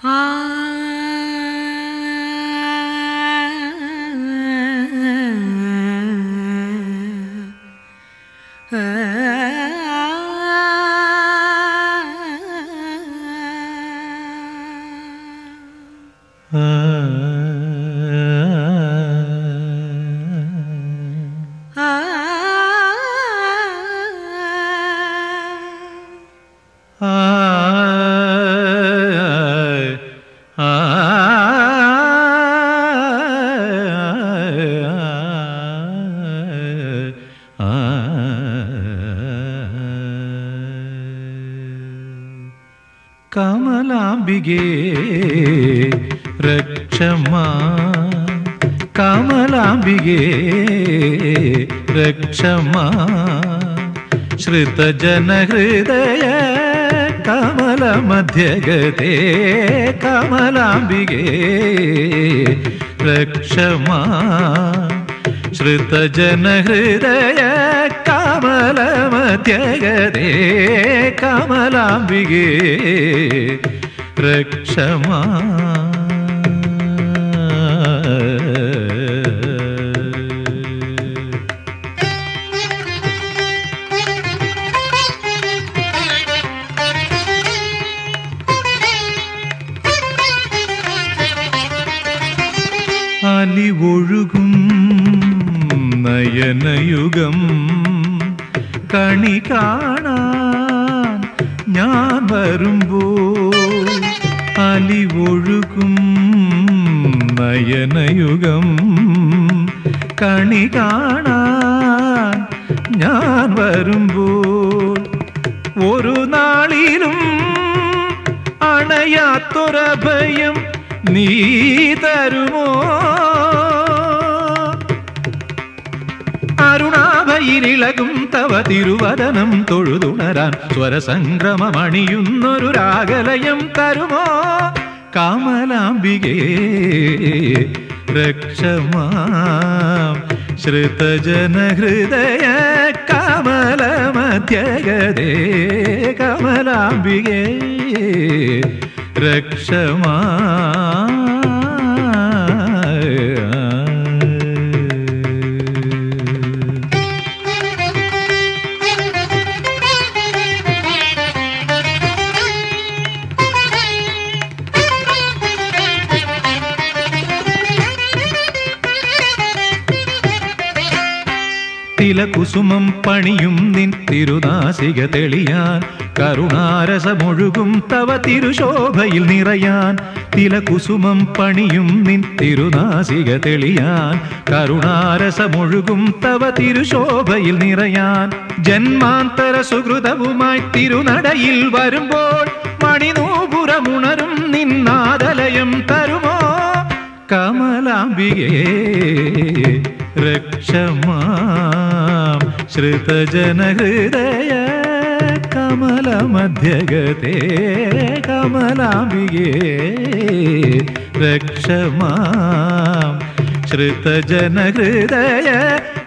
Uh... कमलांबिगे रक्षमा। कमलांबिगे रक्षमा। श्रुतजन हृदय कमल मध्य गे कमलांबिगे रक्षमा। श्रुतजन हृदय കമലമധ്യഗതേ കമലാംബികേ രക്ഷമാ. ഒഴുകും നയനയുഗം കണി കാണാൻ ഞാൻ വരുമ്പോൾ അലിവൊഴുകും നയനയുഗം. കണി കാണാൻ ഞാൻ വരുമ്പോൾ ഒരു നാളിലും അണയാത്തൊരഭയം നീ തരുമോ? അരുണാഭയിലിളകും തവ തിരുവദനം തൊഴുതുണരാൻ സ്വരസംക്രമമണിയുന്നൊരു രാഗലയം തരുമോ? കമലാംബികേ രക്ഷമാം. ശ്രുതജനഹൃദയ കമലമധ്യഗതേ കമലാംബികേ രക്ഷമാ. തിലകുസുമം പണിയും നിൻ തിരുനാസിക തെളിയാൻ കരുണാരസമൊഴുകും തവ തിരുശോഭയിൽ നിറയാൻ തിലകുസുമം പണിയും നിൻ തിരുനാസിക തെളിയാൻ കരുണാരസമൊഴുകും തവ തിരുശോഭയിൽ നിറയാൻ ജന്മാന്തര സുഹൃതവുമായി തിരുനടയിൽ വരുമ്പോൾ മണിനൂപുരമുണരും നിന്നാദലയം തരുമോ കമലാംബികേ രക്ഷമാം श्रुतजनहृदय कमलमध्यगते बिगे रक्ष माँ श्रुतजनहृदय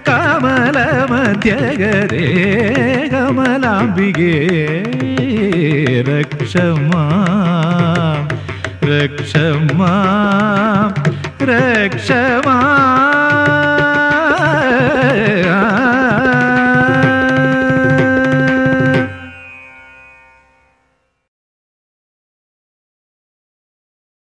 कमलमध्यगते कमलाम्बिगे रक्ष माँ रक्ष माँ रक्ष माम्